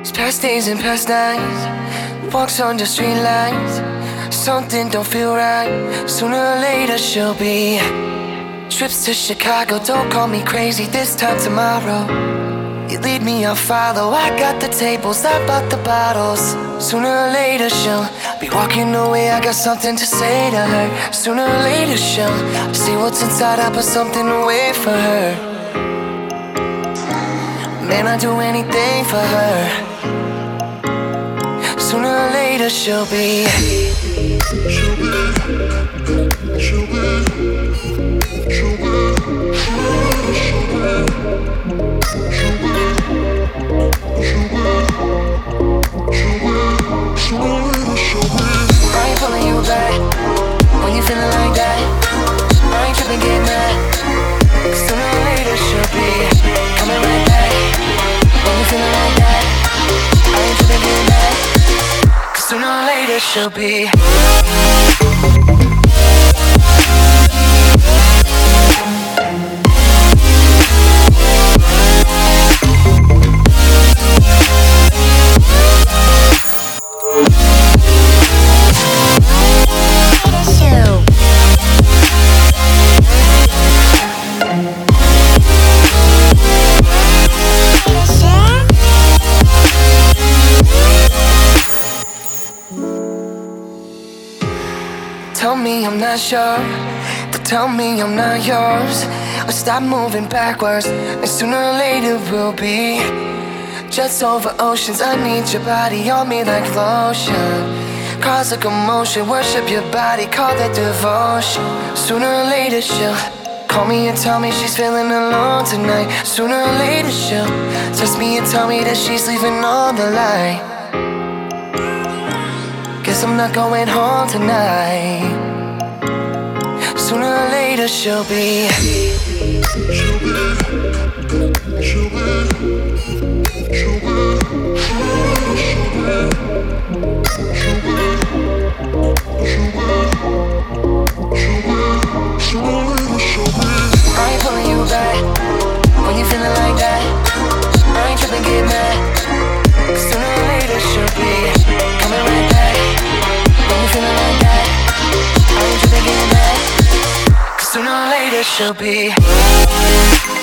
It's past days and past nights. Walks under street lights. Something don't feel right. Sooner or later she'll be. Trips to Chicago, don't call me crazy this time tomorrow. You lead me, I'll follow. I got the tables, I bought the bottles. Sooner or later she'll be walking away. I got something to say to her. Sooner or later she'll see what's inside. I put something away for her. Man, I'd do anything for her. Or later she'll be. She'll be. Tell me I'm not sure. Tell me I'm not yours. Or stop moving backwards. And sooner or later we'll be jets over oceans. I need your body on me like lotion. Cause a commotion. Worship your body. Call that devotion. Sooner or later she'll call me and tell me she's feeling alone tonight. Sooner or later she'll text me and tell me that she's leaving on the light. Guess I'm not going home tonight. Sooner or later she'll be. I she'll be.